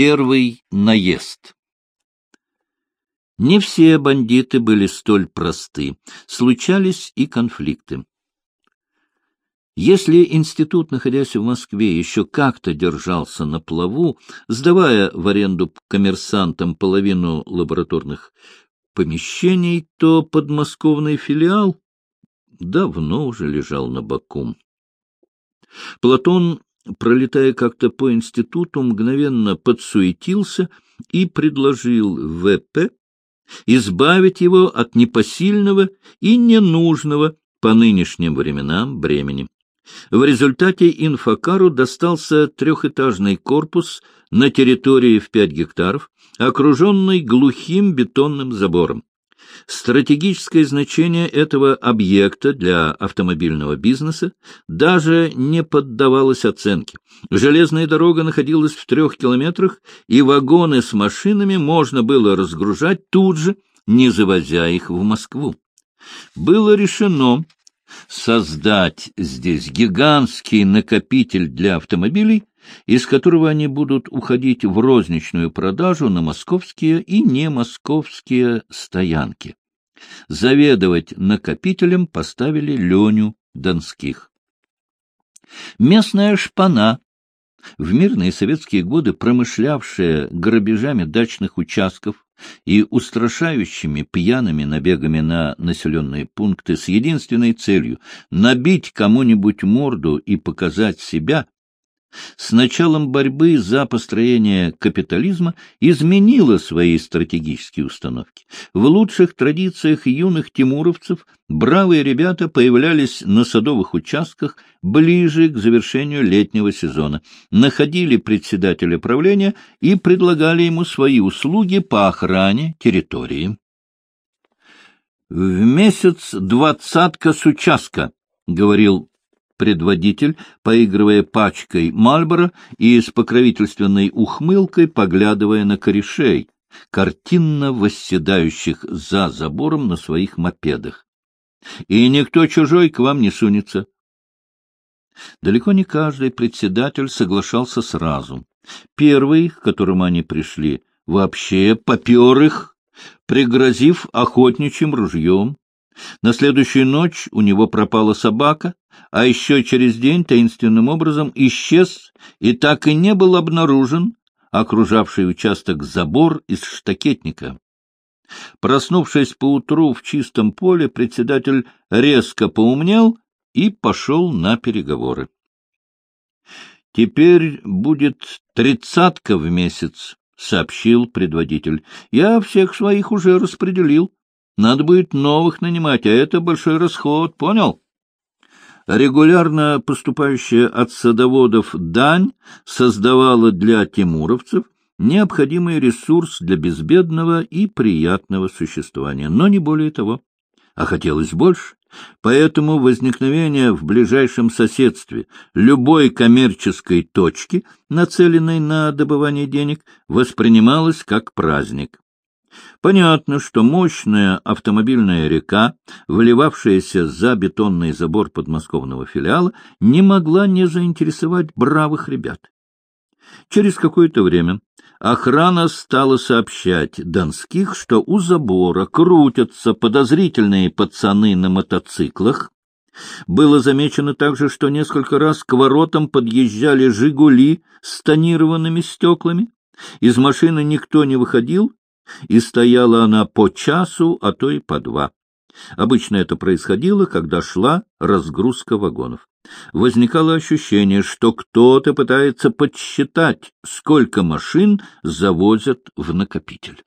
Первый наезд. Не все бандиты были столь просты, случались и конфликты. Если институт, находясь в Москве, еще как-то держался на плаву, сдавая в аренду коммерсантам половину лабораторных помещений, то подмосковный филиал давно уже лежал на боку. Платон, пролетая как-то по институту, мгновенно подсуетился и предложил ВП избавить его от непосильного и ненужного по нынешним временам бремени. В результате инфокару достался трехэтажный корпус на территории в пять гектаров, окруженный глухим бетонным забором. Стратегическое значение этого объекта для автомобильного бизнеса даже не поддавалось оценке. Железная дорога находилась в трех километрах, и вагоны с машинами можно было разгружать тут же, не завозя их в Москву. Было решено создать здесь гигантский накопитель для автомобилей, из которого они будут уходить в розничную продажу на московские и не московские стоянки. Заведовать накопителем поставили Леню Донских. Местная шпана, в мирные советские годы промышлявшая грабежами дачных участков и устрашающими пьяными набегами на населенные пункты с единственной целью набить кому-нибудь морду и показать себя, с началом борьбы за построение капитализма изменила свои стратегические установки. В лучших традициях юных тимуровцев бравые ребята появлялись на садовых участках ближе к завершению летнего сезона, находили председателя правления и предлагали ему свои услуги по охране территории. «В месяц двадцатка с участка», — говорил предводитель, поигрывая пачкой Мальборо и с покровительственной ухмылкой поглядывая на корешей, картинно восседающих за забором на своих мопедах. И никто чужой к вам не сунется. Далеко не каждый председатель соглашался сразу. Первый, к которому они пришли, вообще попер их, пригрозив охотничьим ружьем. На следующую ночь у него пропала собака, а еще через день таинственным образом исчез и так и не был обнаружен окружавший участок забор из штакетника. Проснувшись поутру в чистом поле, председатель резко поумнел и пошел на переговоры. — Теперь будет тридцатка в месяц, — сообщил предводитель. — Я всех своих уже распределил. Надо будет новых нанимать, а это большой расход, понял? Регулярно поступающая от садоводов дань создавала для тимуровцев необходимый ресурс для безбедного и приятного существования, но не более того. А хотелось больше. Поэтому возникновение в ближайшем соседстве любой коммерческой точки, нацеленной на добывание денег, воспринималось как праздник. Понятно, что мощная автомобильная река, выливавшаяся за бетонный забор подмосковного филиала, не могла не заинтересовать бравых ребят. Через какое-то время охрана стала сообщать Донских, что у забора крутятся подозрительные пацаны на мотоциклах. Было замечено также, что несколько раз к воротам подъезжали «Жигули» с тонированными стеклами. Из машины никто не выходил, и стояла она по часу, а то и по два. Обычно это происходило, когда шла разгрузка вагонов. Возникало ощущение, что кто-то пытается подсчитать, сколько машин завозят в накопитель.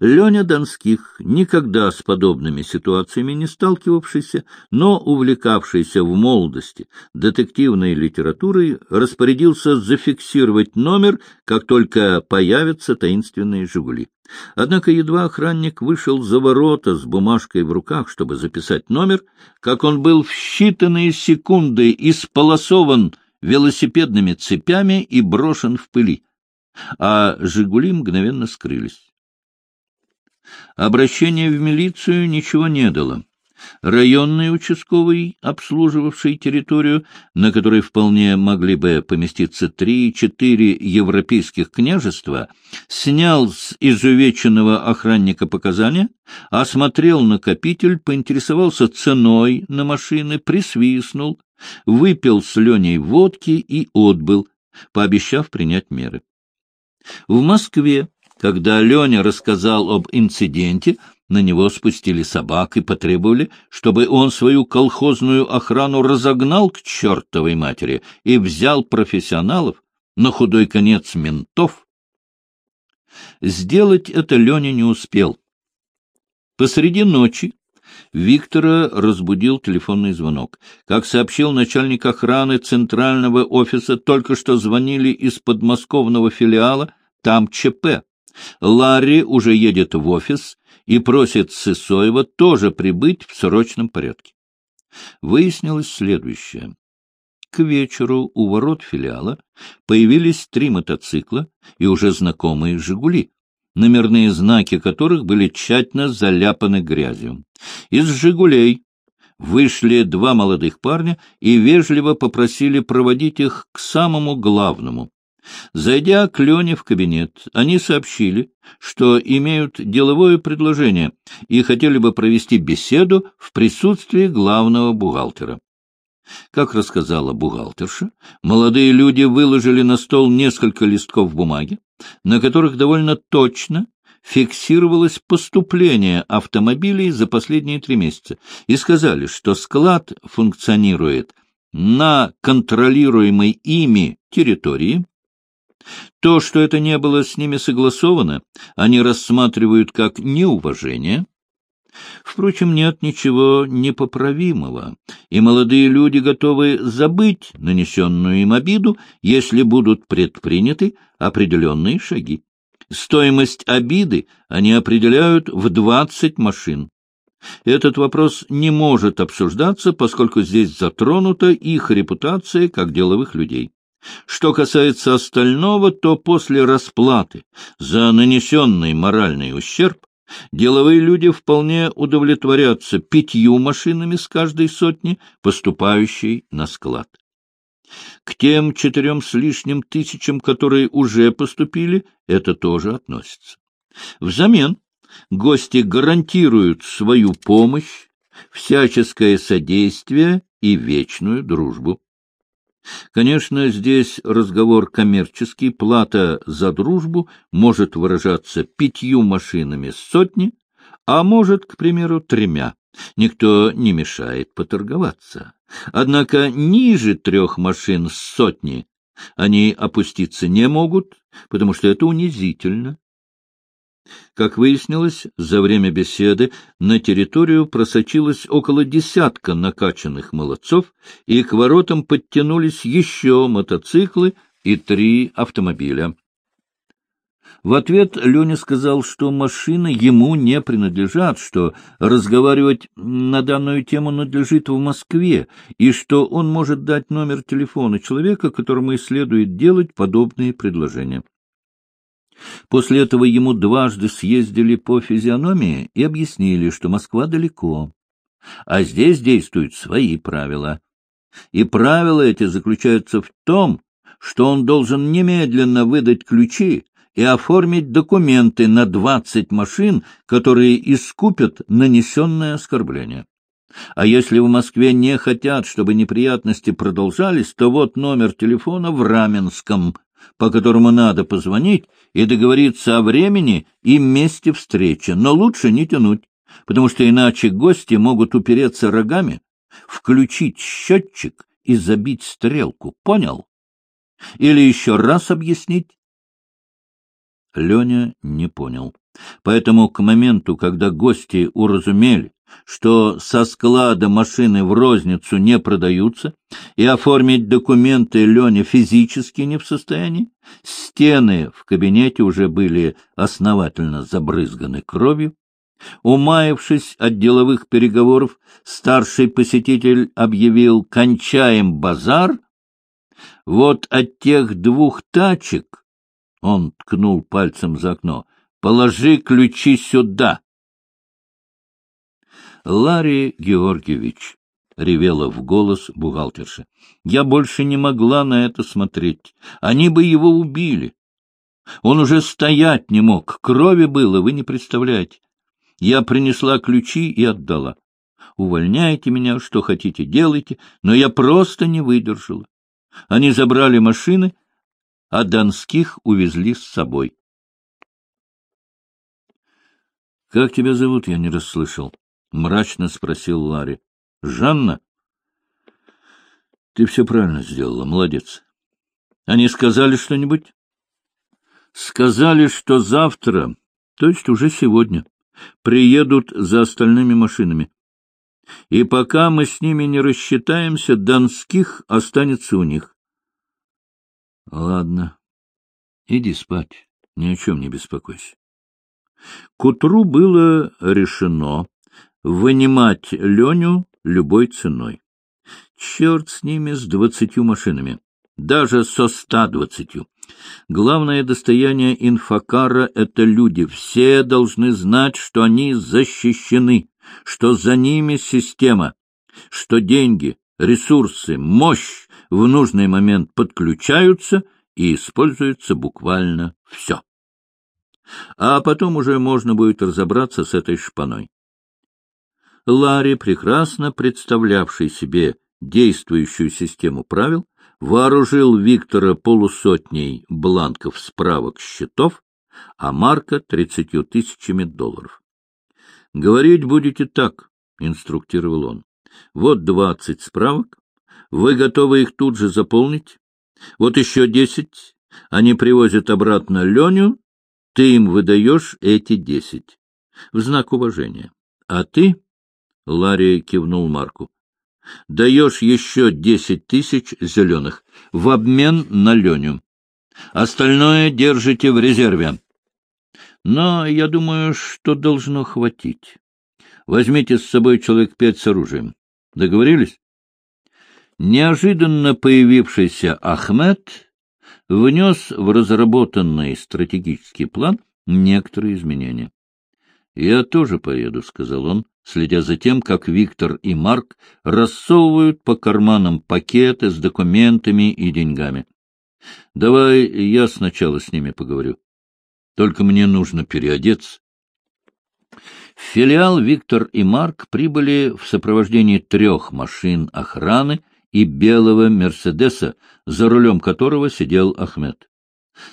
Леня Донских, никогда с подобными ситуациями не сталкивавшийся, но увлекавшийся в молодости детективной литературой, распорядился зафиксировать номер, как только появятся таинственные «Жигули». Однако едва охранник вышел за ворота с бумажкой в руках, чтобы записать номер, как он был в считанные секунды исполосован велосипедными цепями и брошен в пыли, а «Жигули» мгновенно скрылись. Обращение в милицию ничего не дало. Районный участковый, обслуживавший территорию, на которой вполне могли бы поместиться три-четыре европейских княжества, снял с изувеченного охранника показания, осмотрел накопитель, поинтересовался ценой на машины, присвистнул, выпил с Леней водки и отбыл, пообещав принять меры. В Москве, когда Леня рассказал об инциденте, на него спустили собак и потребовали, чтобы он свою колхозную охрану разогнал к чертовой матери и взял профессионалов, на худой конец ментов. Сделать это Леня не успел. Посреди ночи Виктора разбудил телефонный звонок. Как сообщил начальник охраны центрального офиса, только что звонили из подмосковного филиала, там ЧП. Ларри уже едет в офис и просит Сысоева тоже прибыть в срочном порядке. Выяснилось следующее. К вечеру у ворот филиала появились три мотоцикла и уже знакомые «Жигули», номерные знаки которых были тщательно заляпаны грязью. Из «Жигулей» вышли два молодых парня и вежливо попросили проводить их к самому главному Зайдя к Лене в кабинет, они сообщили, что имеют деловое предложение и хотели бы провести беседу в присутствии главного бухгалтера. Как рассказала бухгалтерша, молодые люди выложили на стол несколько листков бумаги, на которых довольно точно фиксировалось поступление автомобилей за последние три месяца, и сказали, что склад функционирует на контролируемой ими территории, то, что это не было с ними согласовано, они рассматривают как неуважение. Впрочем, нет ничего непоправимого, и молодые люди готовы забыть нанесенную им обиду, если будут предприняты определенные шаги. Стоимость обиды они определяют в 20 машин. Этот вопрос не может обсуждаться, поскольку здесь затронута их репутация как деловых людей. Что касается остального, то после расплаты за нанесенный моральный ущерб деловые люди вполне удовлетворятся пятью машинами с каждой сотни, поступающей на склад. К тем четырем с лишним тысячам, которые уже поступили, это тоже относится. Взамен гости гарантируют свою помощь, всяческое содействие и вечную дружбу. Конечно, здесь разговор коммерческий, плата за дружбу может выражаться пятью машинами с сотни, а может, к примеру, тремя. Никто не мешает поторговаться. Однако ниже трех машин сотни они опуститься не могут, потому что это унизительно. Как выяснилось, за время беседы на территорию просочилось около десятка накачанных молодцов, и к воротам подтянулись еще мотоциклы и три автомобиля. В ответ Леня сказал, что машины ему не принадлежат, что разговаривать на данную тему надлежит в Москве, и что он может дать номер телефона человека, которому и следует делать подобные предложения. После этого ему дважды съездили по физиономии и объяснили, что Москва далеко, а здесь действуют свои правила. И правила эти заключаются в том, что он должен немедленно выдать ключи и оформить документы на двадцать машин, которые искупят нанесенное оскорбление. А если в Москве не хотят, чтобы неприятности продолжались, то вот номер телефона в Раменском по которому надо позвонить и договориться о времени и месте встречи, но лучше не тянуть, потому что иначе гости могут упереться рогами, включить счетчик и забить стрелку. Понял? Или еще раз объяснить? Леня не понял. Поэтому к моменту, когда гости уразумели, что со склада машины в розницу не продаются, и оформить документы Леня физически не в состоянии, стены в кабинете уже были основательно забрызганы кровью. Умаявшись от деловых переговоров, старший посетитель объявил «кончаем базар». Вот от тех двух тачек, он ткнул пальцем за окно, положи ключи сюда. — Ларри Георгиевич, — ревела в голос бухгалтерша, — я больше не могла на это смотреть. Они бы его убили. Он уже стоять не мог, крови было, вы не представляете. Я принесла ключи и отдала. Увольняйте меня, что хотите, делайте, но я просто не выдержала. Они забрали машины, а Донских увезли с собой. — Как тебя зовут, я не расслышал. — мрачно спросил Ларри. — Жанна? — Ты все правильно сделала, молодец. Они сказали что-нибудь? — Сказали, что завтра, то есть уже сегодня, приедут за остальными машинами. И пока мы с ними не рассчитаемся, Донских останется у них. — Ладно, иди спать, ни о чем не беспокойся. К утру было решено вынимать Леню любой ценой. Черт с ними, с двадцатью машинами, даже со ста двадцатью. Главное достояние инфокара — это люди. Все должны знать, что они защищены, что за ними система, что деньги, ресурсы, мощь в нужный момент подключаются и используется буквально все. А потом уже можно будет разобраться с этой шпаной. Ларри, прекрасно представлявший себе действующую систему правил, вооружил Виктора полусотней бланков справок счетов, а Марка — тридцатью тысячами долларов. — Говорить будете так, — инструктировал он. — Вот двадцать справок. Вы готовы их тут же заполнить? Вот еще десять. Они привозят обратно Леню. Ты им выдаешь эти десять. В знак уважения. А ты Ларри кивнул Марку. — Даешь еще десять тысяч зеленых в обмен на Леню. Остальное держите в резерве. Но я думаю, что должно хватить. Возьмите с собой человек пять с оружием. Договорились? Неожиданно появившийся Ахмед внес в разработанный стратегический план некоторые изменения. — Я тоже поеду, — сказал он, следя за тем, как Виктор и Марк рассовывают по карманам пакеты с документами и деньгами. — Давай я сначала с ними поговорю. Только мне нужно переодеться. В филиал Виктор и Марк прибыли в сопровождении трех машин охраны и белого «Мерседеса», за рулем которого сидел Ахмед.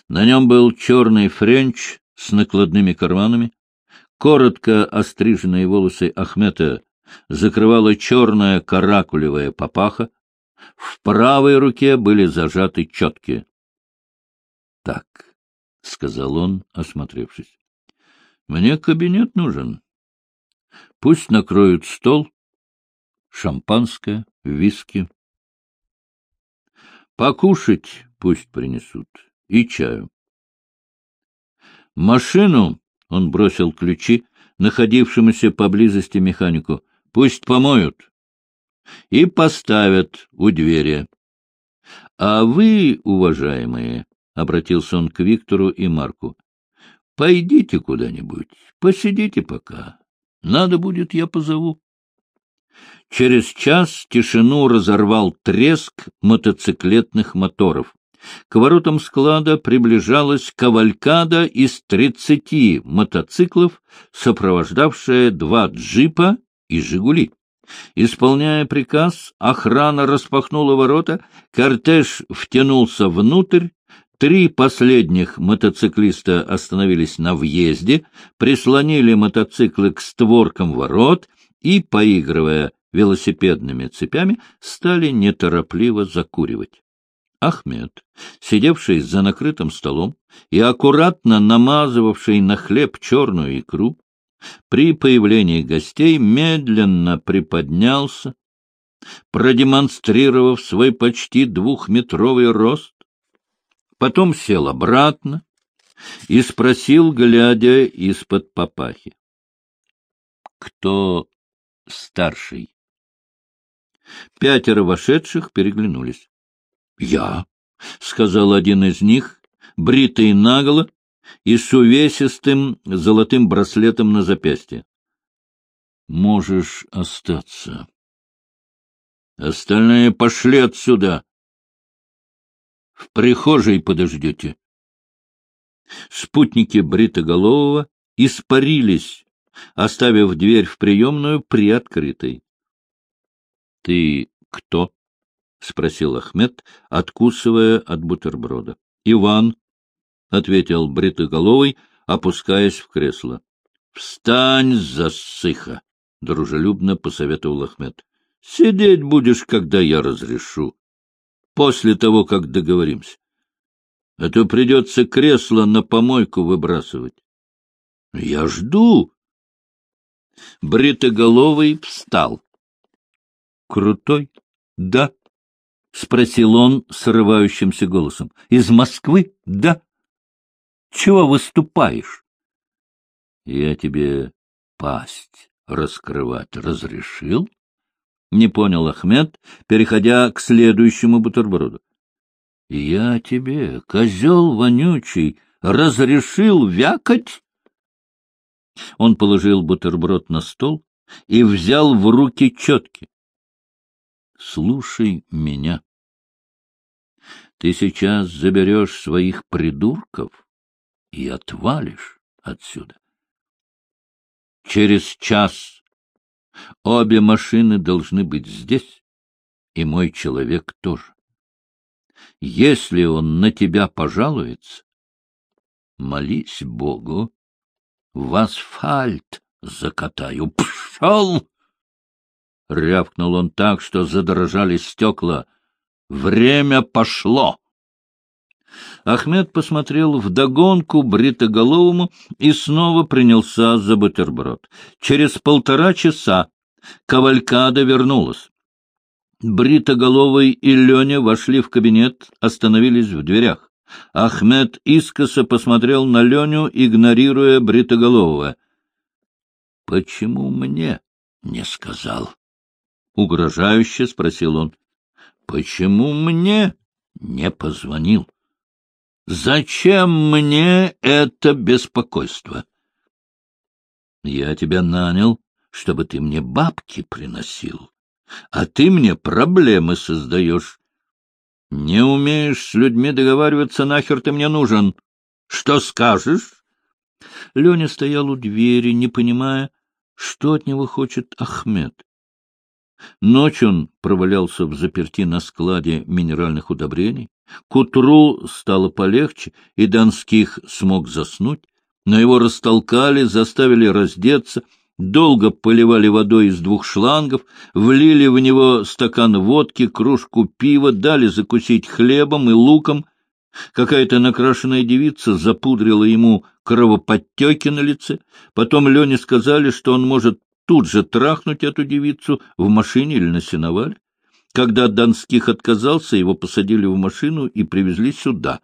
На нем был черный френч с накладными карманами, Коротко остриженные волосы Ахмета закрывала черная каракулевая папаха, в правой руке были зажаты четки. — Так, — сказал он, осмотревшись, — мне кабинет нужен. Пусть накроют стол, шампанское, виски. Покушать пусть принесут и чаю. Машину он бросил ключи находившемуся поблизости механику. — Пусть помоют. И поставят у двери. — А вы, уважаемые, — обратился он к Виктору и Марку, — пойдите куда-нибудь, посидите пока. Надо будет, я позову. Через час тишину разорвал треск мотоциклетных моторов. К воротам склада приближалась кавалькада из тридцати мотоциклов, сопровождавшая два джипа и «Жигули». Исполняя приказ, охрана распахнула ворота, кортеж втянулся внутрь, Три последних мотоциклиста остановились на въезде, прислонили мотоциклы к створкам ворот и, поигрывая велосипедными цепями, стали неторопливо закуривать. Ахмед, сидевший за накрытым столом и аккуратно намазывавший на хлеб черную икру, при появлении гостей медленно приподнялся, продемонстрировав свой почти двухметровый рост, потом сел обратно и спросил, глядя из-под папахи. — Кто старший? Пятеро вошедших переглянулись. — Я, — сказал один из них, бритый наголо и с увесистым золотым браслетом на запястье. Можешь остаться. Остальные пошли отсюда. В прихожей подождете. Спутники Бритоголового испарились, оставив дверь в приемную приоткрытой. — Ты кто? — спросил Ахмед, откусывая от бутерброда. — Иван, — ответил Бритоголовый, опускаясь в кресло. — Встань, засыха! — дружелюбно посоветовал Ахмед. — Сидеть будешь, когда я разрешу. После того, как договоримся. А то придется кресло на помойку выбрасывать. — Я жду. Бритоголовый встал. — Крутой? — Да. — спросил он срывающимся голосом. — Из Москвы? — Да. — Чего выступаешь? — Я тебе пасть раскрывать разрешил? Не понял Ахмед, переходя к следующему бутерброду. — Я тебе, козел вонючий, разрешил вякать? Он положил бутерброд на стол и взял в руки четки. — Слушай меня. Ты сейчас заберешь своих придурков и отвалишь отсюда. Через час обе машины должны быть здесь, и мой человек тоже. Если он на тебя пожалуется, молись Богу, в асфальт закатаю. Пшел! Рявкнул он так, что задрожали стекла. Время пошло! Ахмед посмотрел вдогонку бритоголовому и снова принялся за бутерброд. Через полтора часа кавалькада вернулась. Бритоголовый и Леня вошли в кабинет, остановились в дверях. Ахмед искоса посмотрел на Леню, игнорируя Бритоголового. — Почему мне не сказал? — угрожающе спросил он. — Почему мне не позвонил? — Зачем мне это беспокойство? Я тебя нанял, чтобы ты мне бабки приносил, а ты мне проблемы создаешь. Не умеешь с людьми договариваться, нахер ты мне нужен. Что скажешь? Леня стоял у двери, не понимая, что от него хочет Ахмед. Ночь он провалялся в заперти на складе минеральных удобрений. К утру стало полегче, и Донских смог заснуть. Но его растолкали, заставили раздеться, долго поливали водой из двух шлангов, влили в него стакан водки, кружку пива, дали закусить хлебом и луком. Какая-то накрашенная девица запудрила ему кровоподтеки на лице. Потом Лене сказали, что он может тут же трахнуть эту девицу в машине или на сеновале. Когда Донских отказался, его посадили в машину и привезли сюда.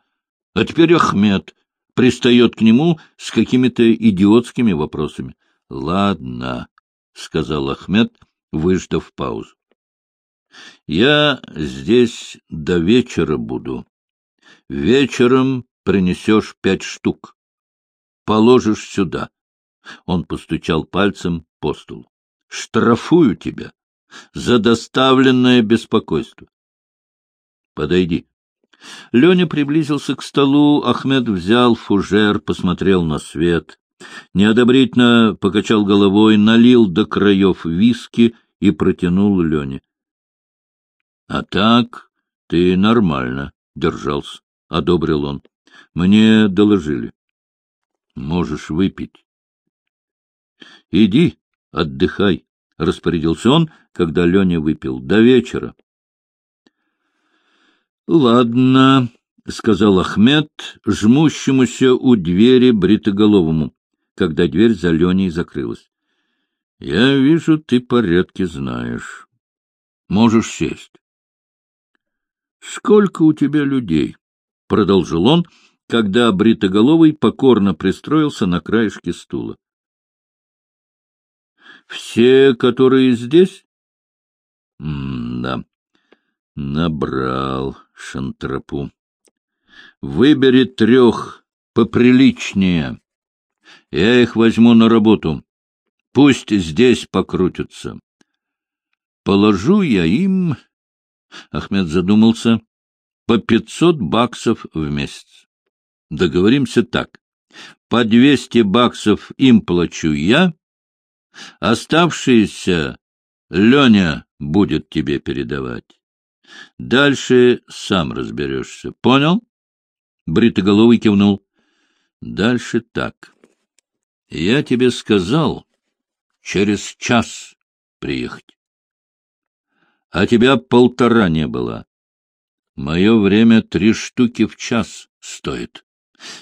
А теперь Ахмед пристает к нему с какими-то идиотскими вопросами. — Ладно, — сказал Ахмед, выждав паузу. — Я здесь до вечера буду. Вечером принесешь пять штук. Положишь сюда. Он постучал пальцем по столу. — Штрафую тебя за доставленное беспокойство. — Подойди. Леня приблизился к столу, Ахмед взял фужер, посмотрел на свет. Неодобрительно покачал головой, налил до краев виски и протянул Лене. — А так ты нормально держался, — одобрил он. — Мне доложили. Можешь выпить. — Иди, отдыхай, — распорядился он, когда Леня выпил. — До вечера. — Ладно, — сказал Ахмед, жмущемуся у двери бритоголовому, когда дверь за Леней закрылась. — Я вижу, ты порядки знаешь. Можешь сесть. — Сколько у тебя людей? — продолжил он, когда бритоголовый покорно пристроился на краешке стула. Все, которые здесь? да, набрал шантропу. Выбери трех поприличнее. Я их возьму на работу. Пусть здесь покрутятся. Положу я им, Ахмед задумался, по пятьсот баксов в месяц. Договоримся так. По двести баксов им плачу я, оставшиеся Леня будет тебе передавать. Дальше сам разберешься. Понял? Бритоголовый кивнул. Дальше так. Я тебе сказал через час приехать. А тебя полтора не было. Мое время три штуки в час стоит.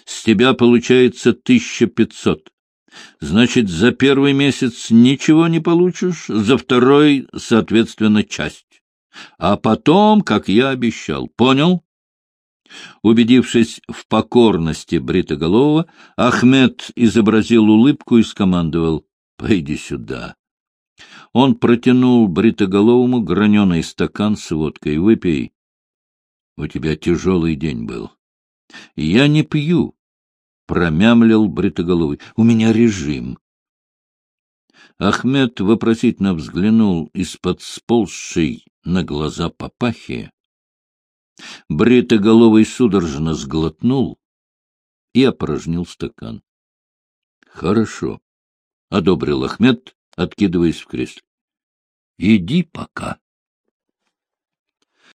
С тебя получается тысяча пятьсот. Значит, за первый месяц ничего не получишь, за второй, соответственно, часть. А потом, как я обещал, понял? Убедившись в покорности Бритоголового, Ахмед изобразил улыбку и скомандовал «Пойди сюда». Он протянул Бритоголовому граненый стакан с водкой. «Выпей. У тебя тяжелый день был». «Я не пью», — промямлил Бритоголовый. «У меня режим». Ахмед вопросительно взглянул из-под сползшей на глаза папахи. Бритоголовый судорожно сглотнул и опорожнил стакан. — Хорошо, — одобрил Ахмед, откидываясь в кресле. — Иди пока.